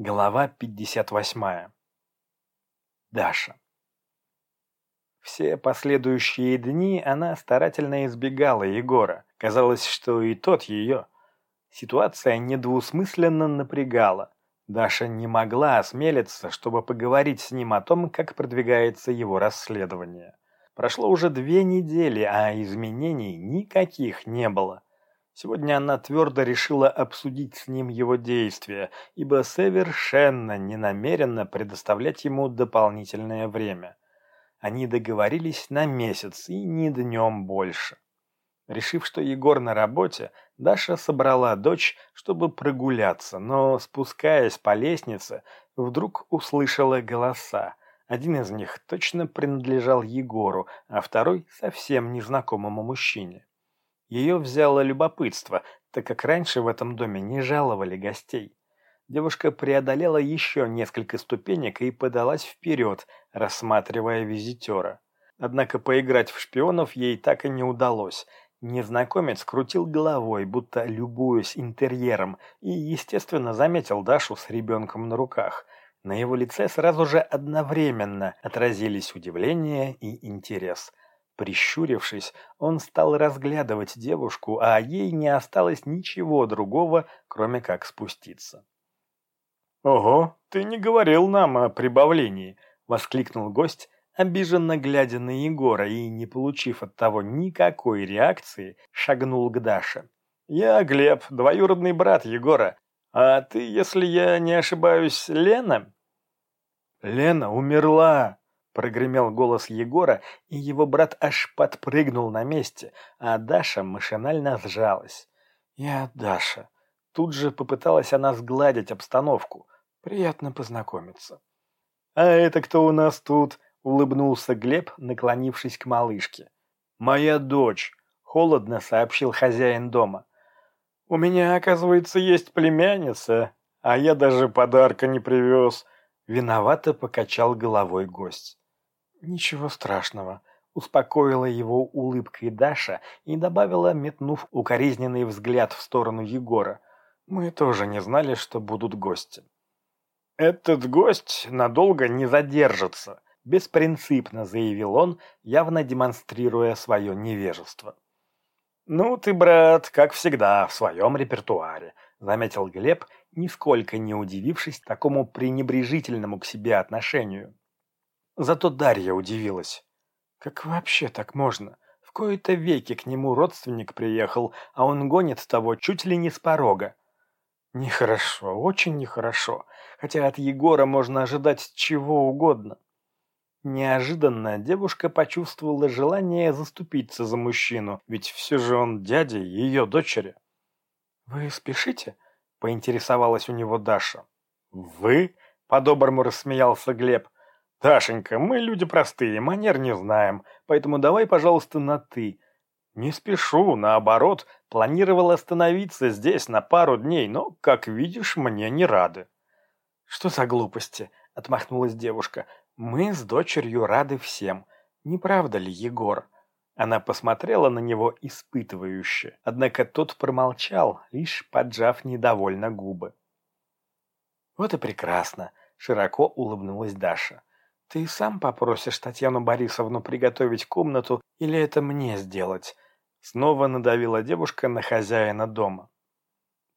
Глава 58. Даша. Все последующие дни она старательно избегала Егора. Казалось, что и тот ее. Ситуация недвусмысленно напрягала. Даша не могла осмелиться, чтобы поговорить с ним о том, как продвигается его расследование. Прошло уже две недели, а изменений никаких не было. Сегодня она твердо решила обсудить с ним его действия, ибо совершенно не намерена предоставлять ему дополнительное время. Они договорились на месяц и ни днем больше. Решив, что Егор на работе, Даша собрала дочь, чтобы прогуляться, но, спускаясь по лестнице, вдруг услышала голоса. Один из них точно принадлежал Егору, а второй — совсем незнакомому мужчине. Ее взяло любопытство, так как раньше в этом доме не жаловали гостей. Девушка преодолела еще несколько ступенек и подалась вперед, рассматривая визитера. Однако поиграть в шпионов ей так и не удалось. Незнакомец крутил головой, будто любуясь интерьером, и, естественно, заметил Дашу с ребенком на руках. На его лице сразу же одновременно отразились удивление и интерес. Прищурившись, он стал разглядывать девушку, а ей не осталось ничего другого, кроме как спуститься. «Ого, ты не говорил нам о прибавлении!» — воскликнул гость, обиженно глядя на Егора и, не получив от того никакой реакции, шагнул к Даше. «Я Глеб, двоюродный брат Егора. А ты, если я не ошибаюсь, Лена?» «Лена умерла!» Прогремел голос Егора, и его брат аж подпрыгнул на месте, а Даша машинально сжалась. «Я Даша». Тут же попыталась она сгладить обстановку. «Приятно познакомиться». «А это кто у нас тут?» — улыбнулся Глеб, наклонившись к малышке. «Моя дочь», — холодно сообщил хозяин дома. «У меня, оказывается, есть племянница, а я даже подарка не привез». Виновато покачал головой гость. «Ничего страшного», — успокоила его улыбкой Даша и добавила, метнув укоризненный взгляд в сторону Егора. «Мы тоже не знали, что будут гости». «Этот гость надолго не задержится», — беспринципно заявил он, явно демонстрируя свое невежество. «Ну ты, брат, как всегда, в своем репертуаре», — заметил Глеб, нисколько не удивившись такому пренебрежительному к себе отношению. Зато Дарья удивилась. Как вообще так можно? В кои-то веки к нему родственник приехал, а он гонит того чуть ли не с порога. Нехорошо, очень нехорошо, хотя от Егора можно ожидать чего угодно. Неожиданно девушка почувствовала желание заступиться за мужчину, ведь все же он дядя ее дочери. «Вы спешите?» — поинтересовалась у него Даша. «Вы?» — по-доброму рассмеялся Глеб. «Дашенька, мы люди простые, манер не знаем, поэтому давай, пожалуйста, на «ты». Не спешу, наоборот, планировал остановиться здесь на пару дней, но, как видишь, мне не рады». «Что за глупости?» — отмахнулась девушка. «Мы с дочерью рады всем. Не правда ли, Егор?» Она посмотрела на него испытывающе, однако тот промолчал, лишь поджав недовольно губы. «Вот и прекрасно!» — широко улыбнулась Даша. Ты сам попросишь Татьяну Борисовну приготовить комнату или это мне сделать?» Снова надавила девушка на хозяина дома.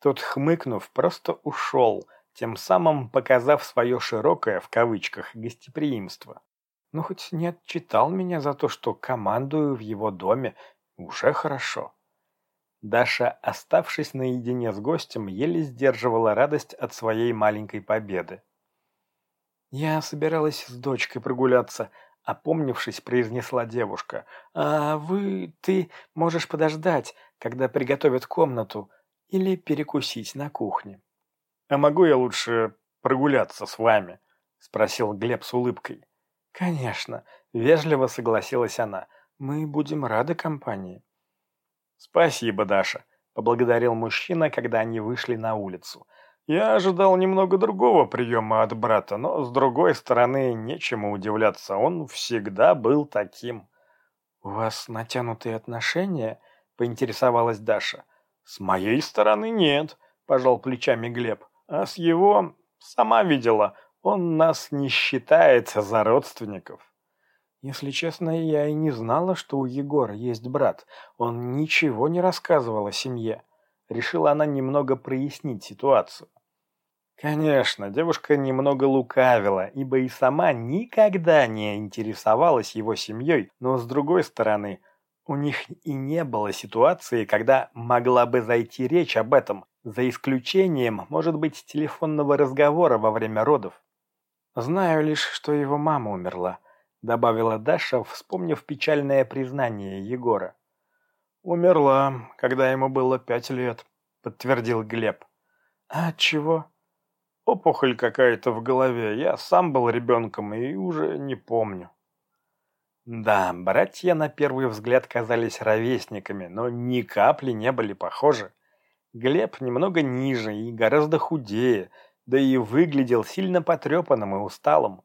Тот, хмыкнув, просто ушел, тем самым показав свое широкое, в кавычках, гостеприимство. Ну, хоть не отчитал меня за то, что командую в его доме, уже хорошо. Даша, оставшись наедине с гостем, еле сдерживала радость от своей маленькой победы. «Я собиралась с дочкой прогуляться», — опомнившись, произнесла девушка. «А вы, ты можешь подождать, когда приготовят комнату, или перекусить на кухне». «А могу я лучше прогуляться с вами?» — спросил Глеб с улыбкой. «Конечно», — вежливо согласилась она. «Мы будем рады компании». «Спасибо, Даша», — поблагодарил мужчина, когда они вышли на улицу. Я ожидал немного другого приема от брата, но, с другой стороны, нечему удивляться, он всегда был таким. «У вас натянутые отношения?» — поинтересовалась Даша. «С моей стороны нет», — пожал плечами Глеб. «А с его Сама видела, он нас не считается за родственников. Если честно, я и не знала, что у Егора есть брат. Он ничего не рассказывал о семье. Решила она немного прояснить ситуацию. Конечно, девушка немного лукавила, ибо и сама никогда не интересовалась его семьей, но с другой стороны, у них и не было ситуации, когда могла бы зайти речь об этом, за исключением, может быть, телефонного разговора во время родов. Знаю лишь, что его мама умерла, добавила Даша, вспомнив печальное признание Егора. Умерла, когда ему было пять лет, подтвердил Глеб. А чего? Опухоль какая-то в голове. Я сам был ребенком и уже не помню. Да, братья на первый взгляд казались ровесниками, но ни капли не были похожи. Глеб немного ниже и гораздо худее, да и выглядел сильно потрепанным и усталым.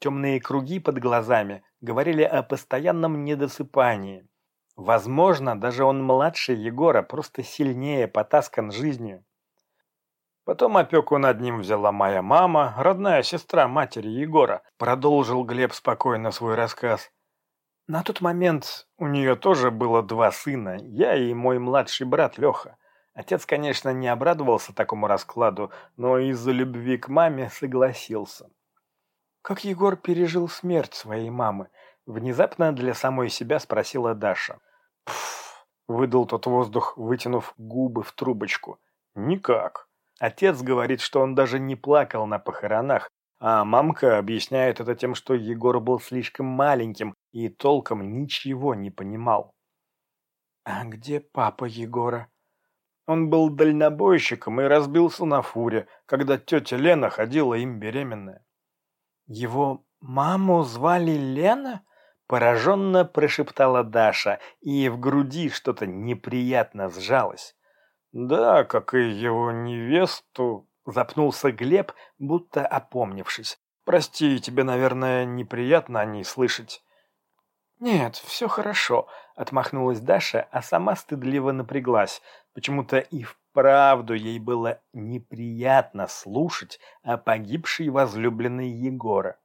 Темные круги под глазами говорили о постоянном недосыпании. Возможно, даже он младше Егора, просто сильнее потаскан жизнью. Потом опеку над ним взяла моя мама, родная сестра матери Егора. Продолжил Глеб спокойно свой рассказ. На тот момент у нее тоже было два сына, я и мой младший брат Леха. Отец, конечно, не обрадовался такому раскладу, но из-за любви к маме согласился. «Как Егор пережил смерть своей мамы?» Внезапно для самой себя спросила Даша. «Пф!» — выдал тот воздух, вытянув губы в трубочку. «Никак. Отец говорит, что он даже не плакал на похоронах, а мамка объясняет это тем, что Егор был слишком маленьким и толком ничего не понимал. «А где папа Егора?» Он был дальнобойщиком и разбился на фуре, когда тетя Лена ходила им беременная. «Его маму звали Лена?» Пораженно прошептала Даша, и в груди что-то неприятно сжалось. Да, как и его невесту, запнулся Глеб, будто опомнившись. Прости, тебе, наверное, неприятно о ней слышать. «Нет, все хорошо», — отмахнулась Даша, а сама стыдливо напряглась. Почему-то и вправду ей было неприятно слушать о погибшей возлюбленной Егора.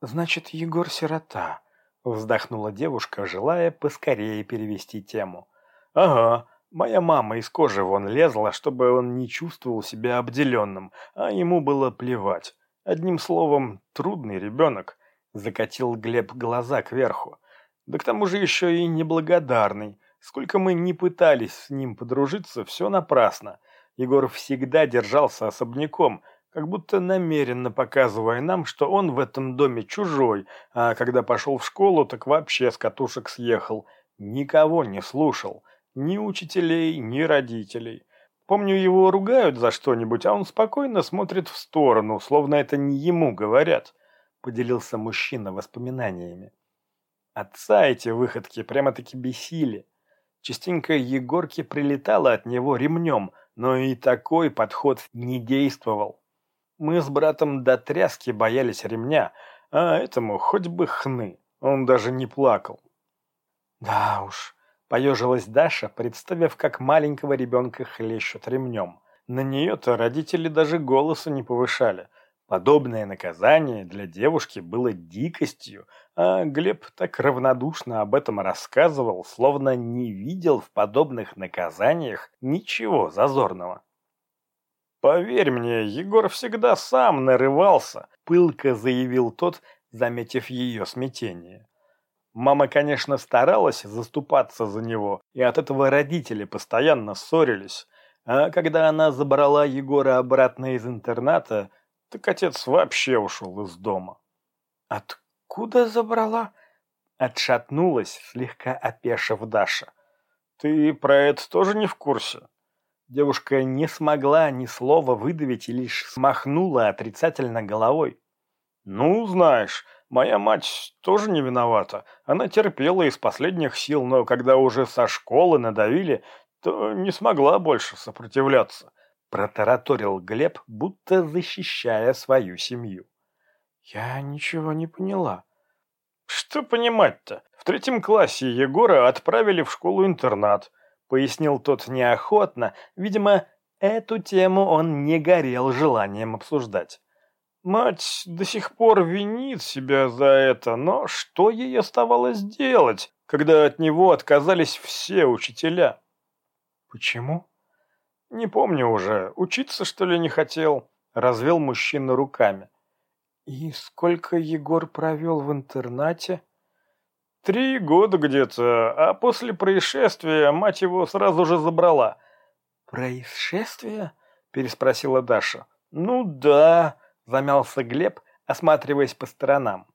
«Значит, Егор сирота», — вздохнула девушка, желая поскорее перевести тему. «Ага, Моя мама из кожи вон лезла, чтобы он не чувствовал себя обделенным, а ему было плевать. Одним словом, трудный ребенок. Закатил Глеб глаза кверху. Да к тому же еще и неблагодарный. Сколько мы не пытались с ним подружиться, все напрасно. Егор всегда держался особняком, как будто намеренно показывая нам, что он в этом доме чужой, а когда пошел в школу, так вообще с катушек съехал. Никого не слушал. Ни учителей, ни родителей. Помню, его ругают за что-нибудь, а он спокойно смотрит в сторону, словно это не ему говорят, поделился мужчина воспоминаниями. Отца эти выходки прямо-таки бесили. Частенько Егорке прилетало от него ремнем, но и такой подход не действовал. Мы с братом до тряски боялись ремня, а этому хоть бы хны, он даже не плакал. Да уж, Поежилась Даша, представив, как маленького ребенка хлещут ремнем. На нее-то родители даже голоса не повышали. Подобное наказание для девушки было дикостью, а Глеб так равнодушно об этом рассказывал, словно не видел в подобных наказаниях ничего зазорного. «Поверь мне, Егор всегда сам нарывался», — пылко заявил тот, заметив ее смятение. Мама, конечно, старалась заступаться за него, и от этого родители постоянно ссорились. А когда она забрала Егора обратно из интерната, так отец вообще ушел из дома. «Откуда забрала?» Отшатнулась, слегка опешив Даша. «Ты про это тоже не в курсе?» Девушка не смогла ни слова выдавить и лишь смахнула отрицательно головой. «Ну, знаешь, Моя мать тоже не виновата. Она терпела из последних сил, но когда уже со школы надавили, то не смогла больше сопротивляться. Протараторил Глеб, будто защищая свою семью. Я ничего не поняла. Что понимать-то? В третьем классе Егора отправили в школу-интернат. Пояснил тот неохотно, видимо, Эту тему он не горел желанием обсуждать. Мать до сих пор винит себя за это, но что ей оставалось делать, когда от него отказались все учителя? Почему? Не помню уже. Учиться, что ли, не хотел? Развел мужчина руками. И сколько Егор провел в интернате? Три года где-то, а после происшествия мать его сразу же забрала. «Происшествие?» – переспросила Даша. «Ну да», – замялся Глеб, осматриваясь по сторонам.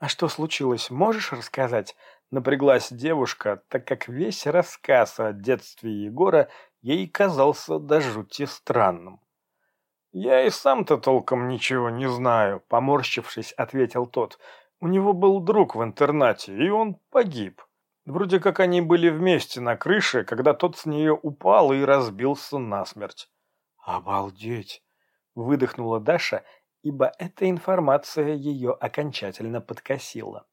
«А что случилось, можешь рассказать?» – напряглась девушка, так как весь рассказ о детстве Егора ей казался до жути странным. «Я и сам-то толком ничего не знаю», – поморщившись, ответил тот. «У него был друг в интернате, и он погиб. Вроде как они были вместе на крыше, когда тот с нее упал и разбился насмерть». «Обалдеть!» – выдохнула Даша, ибо эта информация ее окончательно подкосила.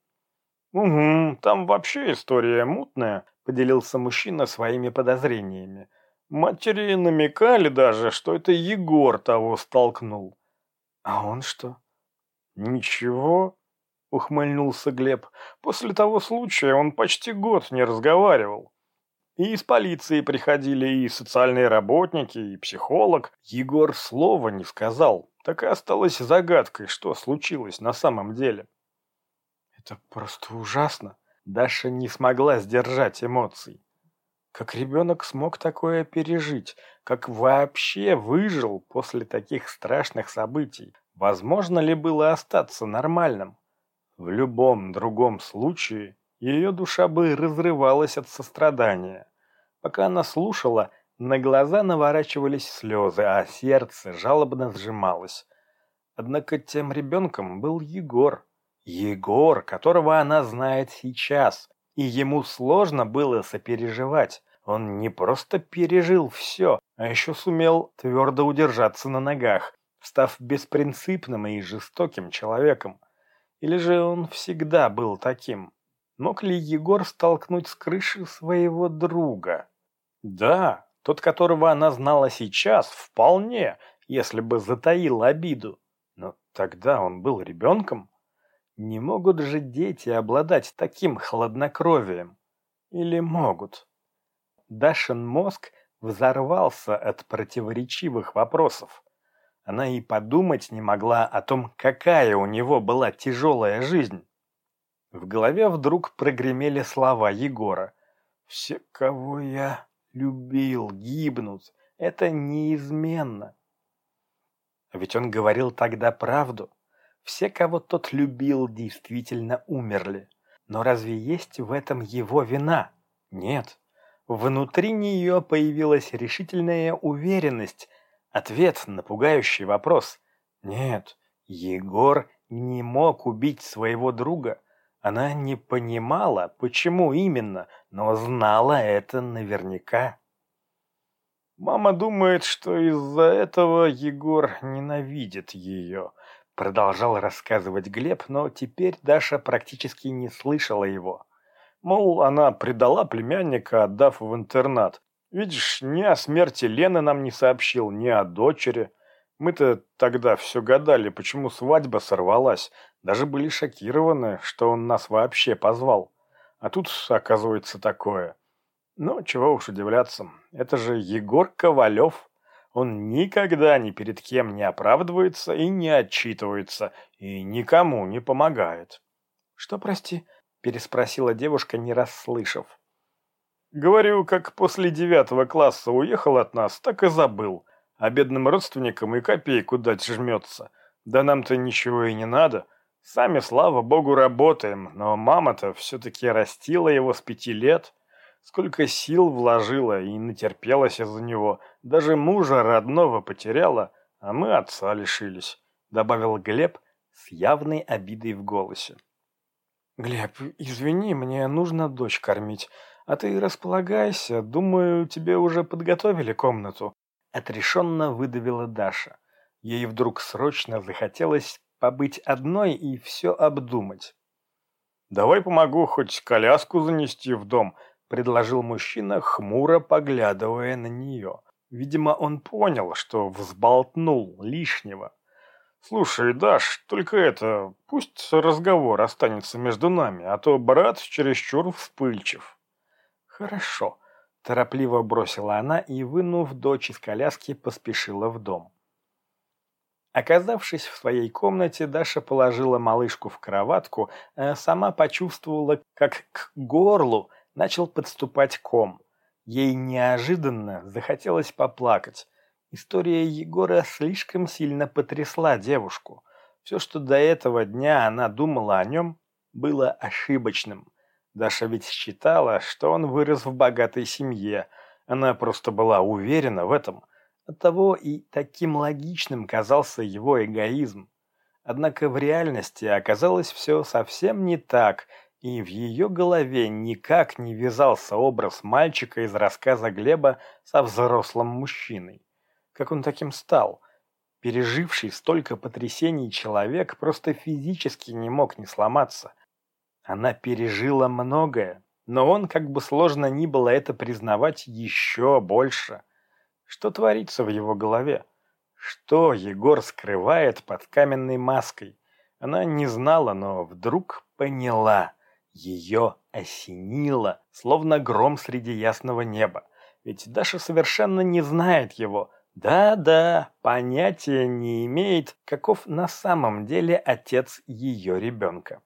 «Угу, там вообще история мутная», – поделился мужчина своими подозрениями. Матери намекали даже, что это Егор того столкнул. А он что? Ничего, ухмыльнулся Глеб. После того случая он почти год не разговаривал. И из полиции приходили, и социальные работники, и психолог. Егор слова не сказал. Так и осталось загадкой, что случилось на самом деле. Это просто ужасно. Даша не смогла сдержать эмоций. Как ребенок смог такое пережить? Как вообще выжил после таких страшных событий? Возможно ли было остаться нормальным? В любом другом случае ее душа бы разрывалась от сострадания. Пока она слушала, на глаза наворачивались слезы, а сердце жалобно сжималось. Однако тем ребенком был Егор. Егор, которого она знает сейчас, и ему сложно было сопереживать. Он не просто пережил все, а еще сумел твердо удержаться на ногах, став беспринципным и жестоким человеком. Или же он всегда был таким? Мог ли Егор столкнуть с крыши своего друга? Да, тот, которого она знала сейчас, вполне, если бы затаил обиду. Но тогда он был ребенком. Не могут же дети обладать таким хладнокровием? Или могут? Дашин мозг взорвался от противоречивых вопросов. Она и подумать не могла о том, какая у него была тяжелая жизнь. В голове вдруг прогремели слова Егора. «Все, кого я любил, гибнут. Это неизменно». Ведь он говорил тогда правду. Все, кого тот любил, действительно умерли. Но разве есть в этом его вина? Нет. Внутри нее появилась решительная уверенность, ответ на пугающий вопрос. Нет, Егор не мог убить своего друга. Она не понимала, почему именно, но знала это наверняка. Мама думает, что из-за этого Егор ненавидит ее, продолжал рассказывать Глеб, но теперь Даша практически не слышала его. Мол, она предала племянника, отдав в интернат. Видишь, ни о смерти Лены нам не сообщил, ни о дочери. Мы-то тогда все гадали, почему свадьба сорвалась. Даже были шокированы, что он нас вообще позвал. А тут, оказывается, такое. Ну, чего уж удивляться. Это же Егор Ковалев. Он никогда ни перед кем не оправдывается и не отчитывается, и никому не помогает. Что, прости? переспросила девушка, не расслышав. Говорю, как после девятого класса уехал от нас, так и забыл. А бедным родственникам и копейку дать жмется. Да нам-то ничего и не надо. Сами, слава богу, работаем, но мама-то все-таки растила его с пяти лет. Сколько сил вложила и натерпелась из-за него. Даже мужа родного потеряла, а мы отца лишились», — добавил Глеб с явной обидой в голосе. «Глеб, извини, мне нужно дочь кормить. А ты располагайся, думаю, тебе уже подготовили комнату». Отрешенно выдавила Даша. Ей вдруг срочно захотелось побыть одной и все обдумать. «Давай помогу хоть коляску занести в дом», — предложил мужчина, хмуро поглядывая на нее. Видимо, он понял, что взболтнул лишнего. «Слушай, Даш, только это, пусть разговор останется между нами, а то брат чересчур вспыльчив». «Хорошо», – торопливо бросила она и, вынув дочь из коляски, поспешила в дом. Оказавшись в своей комнате, Даша положила малышку в кроватку, а сама почувствовала, как к горлу начал подступать ком. Ей неожиданно захотелось поплакать. История Егора слишком сильно потрясла девушку. Все, что до этого дня она думала о нем, было ошибочным. Даша ведь считала, что он вырос в богатой семье. Она просто была уверена в этом – Оттого и таким логичным казался его эгоизм. Однако в реальности оказалось все совсем не так, и в ее голове никак не вязался образ мальчика из рассказа Глеба со взрослым мужчиной. Как он таким стал? Переживший столько потрясений человек просто физически не мог не сломаться. Она пережила многое, но он, как бы сложно ни было это признавать, еще больше – что творится в его голове? Что Егор скрывает под каменной маской? Она не знала, но вдруг поняла. Ее осенило, словно гром среди ясного неба. Ведь Даша совершенно не знает его. Да-да, понятия не имеет, каков на самом деле отец ее ребенка.